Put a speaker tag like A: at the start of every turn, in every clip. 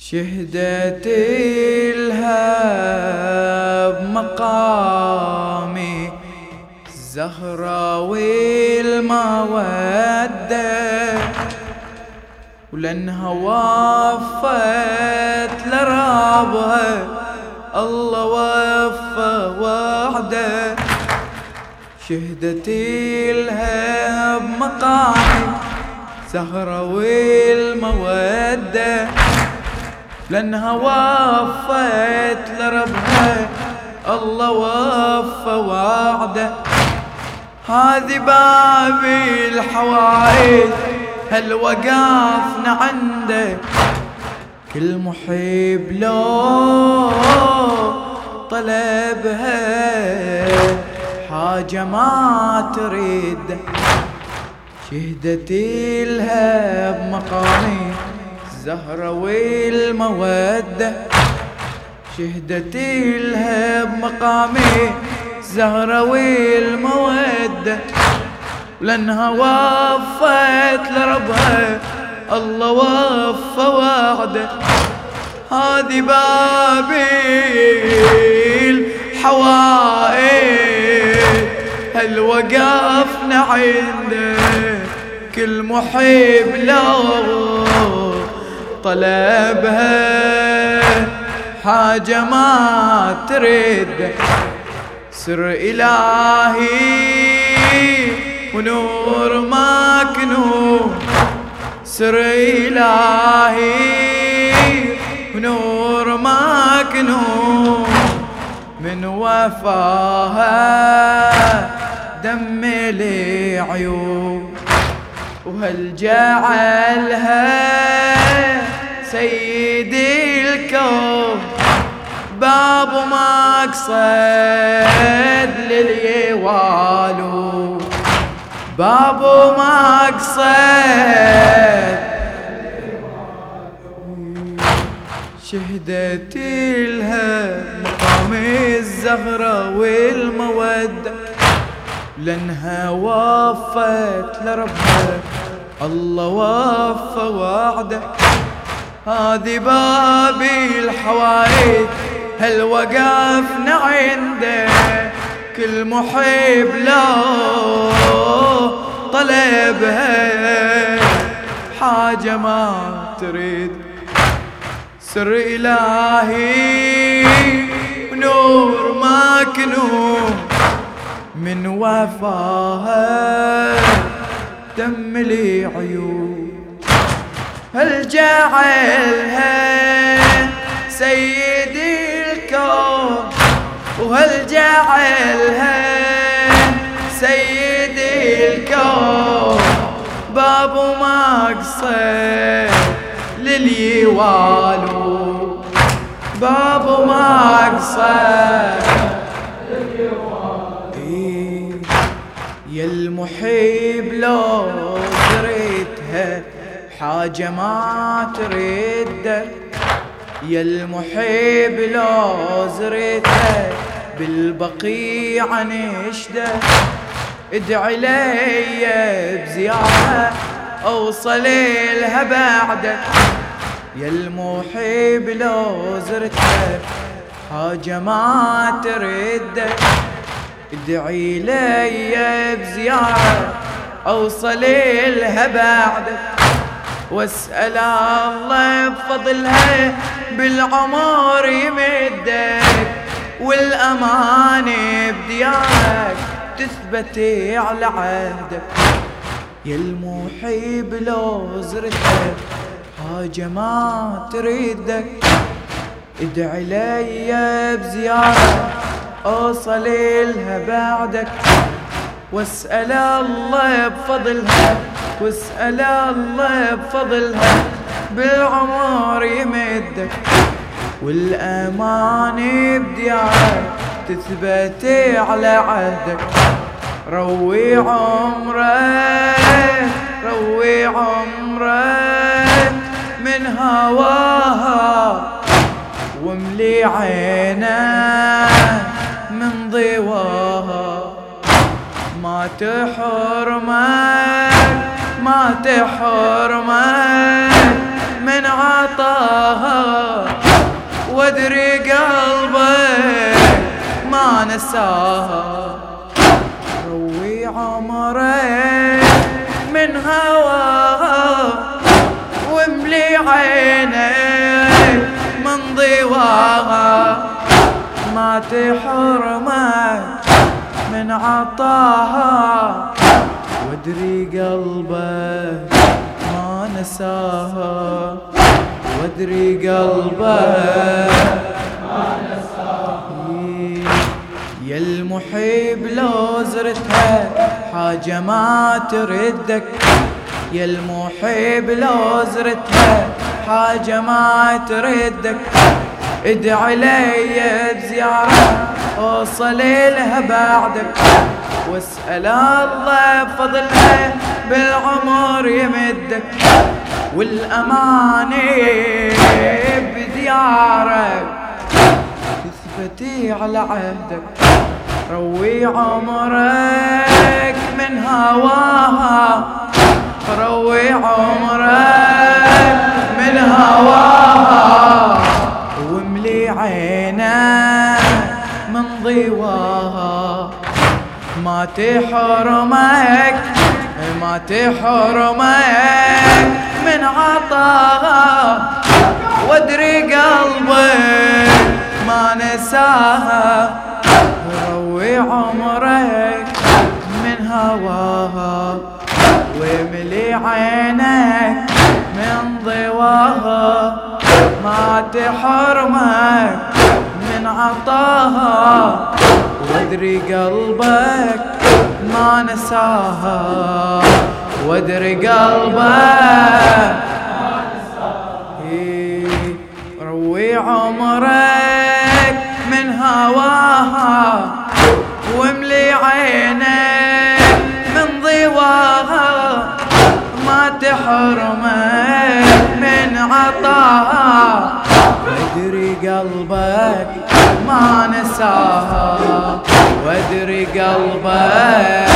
A: شهدت الهاب مقامي الزهرة والمودة. ولانها وفت لرابها الله وفى وعده شهدت الهاب مقامي زهرة والمودة لانها وفت لربها الله وفى وعده. هذه باب الحوائج. هل وقفنا عنده؟ كل محب لو طلبها حاجة ما تريد. شهدت لها بمقامي الزهرة والمودة شهدت لها بمقامي الزهرة والمودة. لانها وفت لربها الله وفى وعده. هذه بابيل حوائل هل وقفنا عنده كل محب له؟ طلبها. حاجة ما ترد. سر إلهي ونور ما كنو. سر إلهي ونور ما كنو. من وفاها دم لي عيون. وهل جعلها سيدي الكون. باب مقصد لليوالو باب مقصد شهدت لها مقام الزهرة والمودة. لانها وفت لربها الله وفى وعده. هذه بابي الحوايج هل وقفنا عنده؟ كل محب له طلبها. حاجة ما تريد سر إلهي ونور ما كنوم من وفاها دم لي عيون. هل جعلها سيدي الكون؟ وهل جعلها سيدي الكون؟ باب مقصد لليوالو باب مقصد حاجة ما ترد يا المحب لو زريته بالبقيع نشده ادعي لي بزيارة أوصل لها بعدك يا المحب لو زرته حاجة ما ترد ادعي لي بزيارة أوصل لها بعدك واسأل الله بفضلها بالعمر يمدك والأمان بديارك تثبتي على عهدك. يا المحب لو زرتك حاجة ما تريدك. ادعي لي بزيارة أوصل لها بعدك. واسأل الله بفضلها واسأل الله بفضلها بالعمر يمدك والأمان بديارك تثبتي على عهدك. روي عمرك روي عمرك من هواها وملي عينه من ضواها. ما تحرمك ما تحرمك من عطاها وادري قلبي ما نساها. روي عمري من هواها واملي عيني من ضواها. ما تحرمك من عطاها وادري قلبك ما نساها وادري قلبك ما نساها يا المحب لو زرتها حاجة ما تردك. يا المحب لو زرتها حاجة ما تردك. ادعي لي بزيارة اوصل لها بعدك. واسأل الله بفضلها بالعمر يمدك والأماني بديارك. تثبتي على عهدك روي عمرك من هواها. روي عمرك من هواها. واملي عينك من ضواها ما تحرمك ما تحرمك من عطاها وادري قلبي ما نساها روي عمرك من هواها وملي عينك من ضواها ما تحرمك من عطاها وادري قلبك ما نساها. وادري قلبك روي عمرك من هواها. واملي عينك من ضواها. ما تحرمك من عطاها. وادري قلبك ما نساها وادري نساها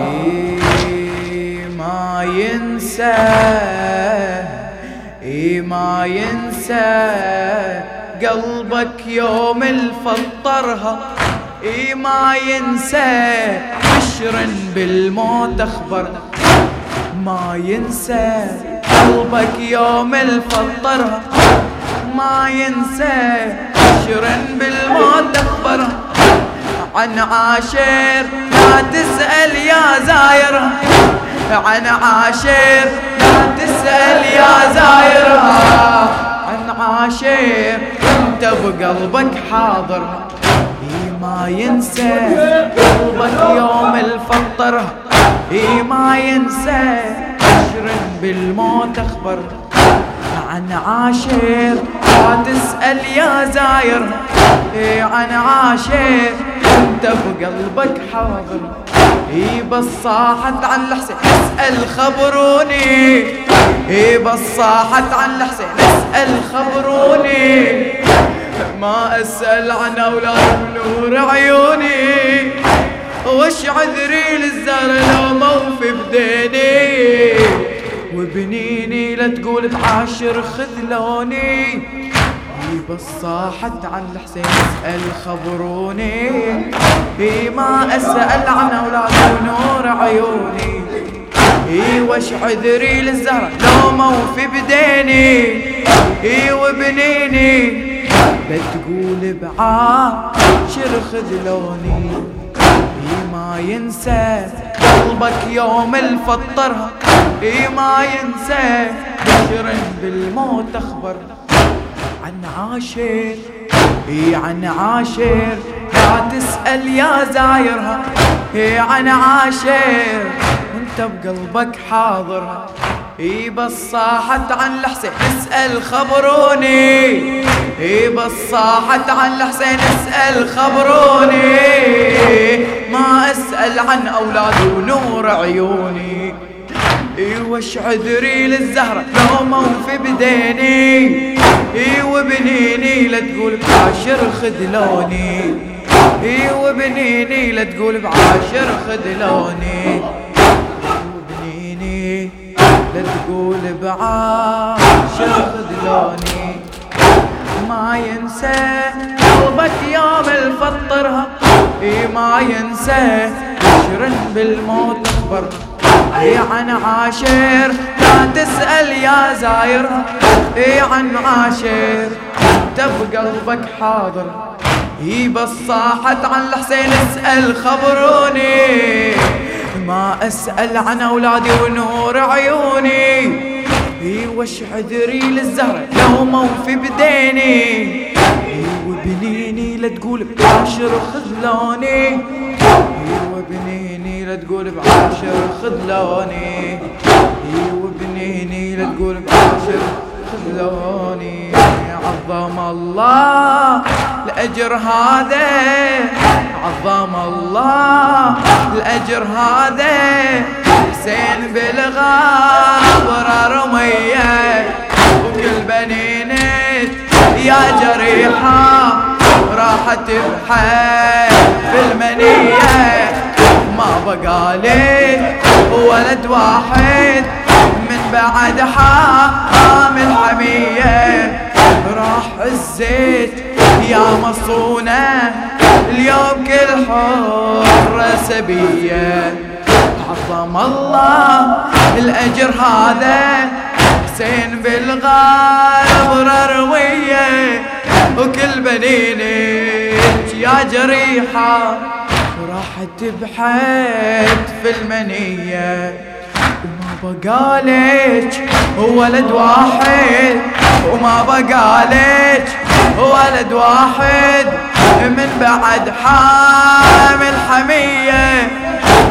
A: إيه ما ينسى إيه ما ينسى قلبك يوم الفطرها. إيه ما ينسى بشر بالموت أخبرنا ما ينسى قلبك يوم الفطرها. ما ينسى بشر بالموت أخبرها عن عاشر لا تسأل يا زايرها عن عاشر لا تسأل يا زايرها عن عاشر انت بقلبك حاضرها إي ما ينسى قلبك يوم الفطر. إي ما ينسى عشر بالموت أخبر. عن عاشر لا تسأل يا زاير اي عن عاشر أنت بقلبك حاضر. اي بس صاحت عن الحسين اسأل خبروني. اي بس صاحت عن الحسين اسأل خبروني. ما أسأل عن أولاد نور عيوني. وش عذري للزهر لو موفي بديني؟ وبنيني لا تقول تعاشر خذلوني. بس صاحت عن الحسين اسأل خبروني. اي ما أسأل عن أولاد ونور عيوني. إي وش عذري للزهرة؟ لو موفي بديني. إي وبنيني لا تقول بعاشر خذلوني اي ما ينسى قلبك يوم الفطرها اي ما ينسى بشر بالموت أخبر. عن عاشر إي عن عاشر لا تسأل يا زايرها. إي عن عاشر انت بقلبك حاضرها. إي بس صاحت عن الحسين اسأل خبروني. إي بس صاحت عن الحسين اسأل خبروني. ما أسأل عن أولاد ونور عيوني. وش عذري للزهرة؟ لو موفي بديني. إي وبنيني لا تقول بعاشر خذلوني. إي وبنيني لا تقول بعاشر خذلوني. وبنيني لا تقول بعاشر خذلوني. ما ينسى قلبك يوم الفطرها إي ما ينسى بشر بالموت اخبر اي عن عاشر لا تسأل يا زايرها اي عن عاشر انت بقلبك حاضر. اي بس صاحت عن الحسين اسأل خبروني. ما أسأل عن أولادي ونور عيوني. اي وش عذري للزهرة لو موفي بديني. اي وبنيني لا تقول بعشر خذلوني. وبنيني لا تقول بعشر خذلوني. اي وبنيني لا تقول بعشر خذلوني. عظم الله الأجر هذا عظم الله الأجر هذا. حسين بالغابر رمية وكل بنينك يا جريحة راحت بحي في المنية. ما بقالك ولد واحد من بعد حامل حمية راح الزيت يا مصونة اليوم كل حرة سبية. عظم الله الأجر هذا حسين بالغالب روية. وكل بنينك يا جريحة. راحت بحيت في المنية. وما بقالك ولد واحد. وما بقالك ولد واحد. من بعد حامل حمية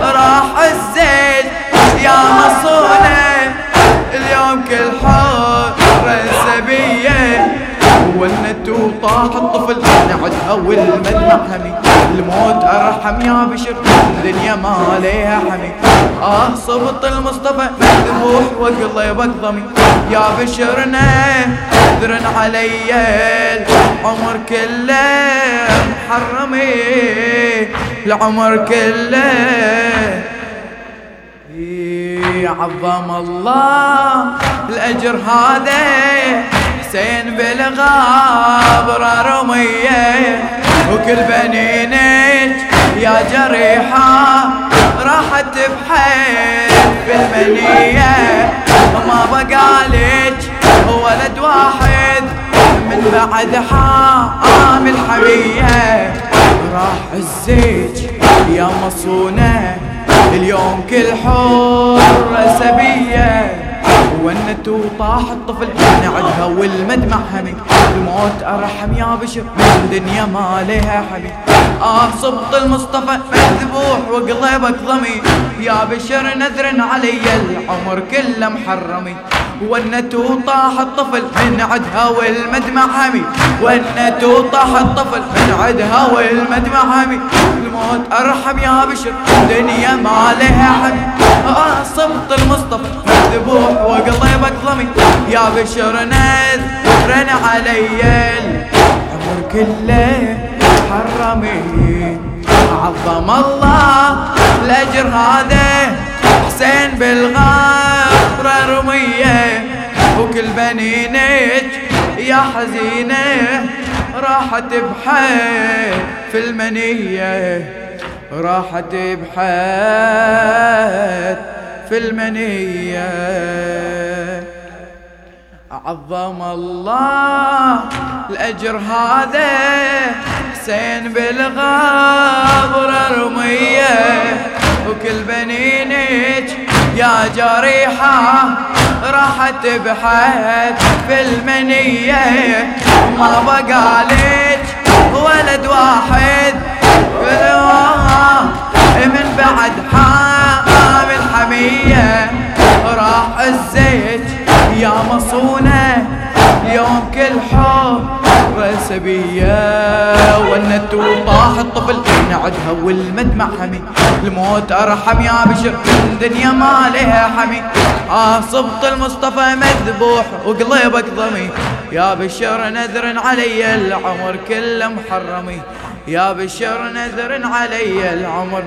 A: راح الزيت يا مصونة. اليوم كل حر ولنت وطاح الطفل نعدها والمدمع همي الموت أرحم يا بشر الدنيا ما عليها حمي. آه صبط المصطفى مذبوح وقلبك ضمي يا بشرنا ذرن علي العمر كله محرمي. العمر كله عظم الله الأجر هذا. حسين بالغابر رمية وكل بنينك يا جريحة راحت بحيث بالمنية. وما بقالك ولد واحد من بعد حامل حمية راح الزيج يا مصونة اليوم كل حر سبية. ونت وطاح الطفل. نعدها والمدمع همي. الموت أرحم يا بشر. من دنيا ما لها حمي. آه صبط المصطفى. مذبوح وقلبك ضمي. يا بشر نذر علي. العمر كله محرمي. ونت وطاح الطفل من عدها والمدمع همي ونت وطاح الطفل من عدها والمدمع همي الموت أرحم يا بشر دنيا ما لها حمي. صمت المصطفى مذبوح وقلبك ضمي. يا بشر نذرن علي العمر كله حرمي. عظم الله الأجر هذا. حسين بالغفرة رمية وكل بنينك يا حزينة راحت بحي في المنية راحت بحي في المنية. عظم الله الأجر هذا حسين بالغابر رميه وكل بنينك يا جريحة راحت بحيت في المنية. ما بقالك ولد واحد. من بعد حامل حمية راح الزيت يا مصونة يوم كل حب سبية ونت وطاح الطفل نعدها والمدمع حمي. الموت أرحم يا بشر من دنيا ما لها حمي. آه صبط المصطفى مذبوح وقلبك ضمي. يا بشر نذر علي العمر كله محرمي. يا بشر نذر علي العمر.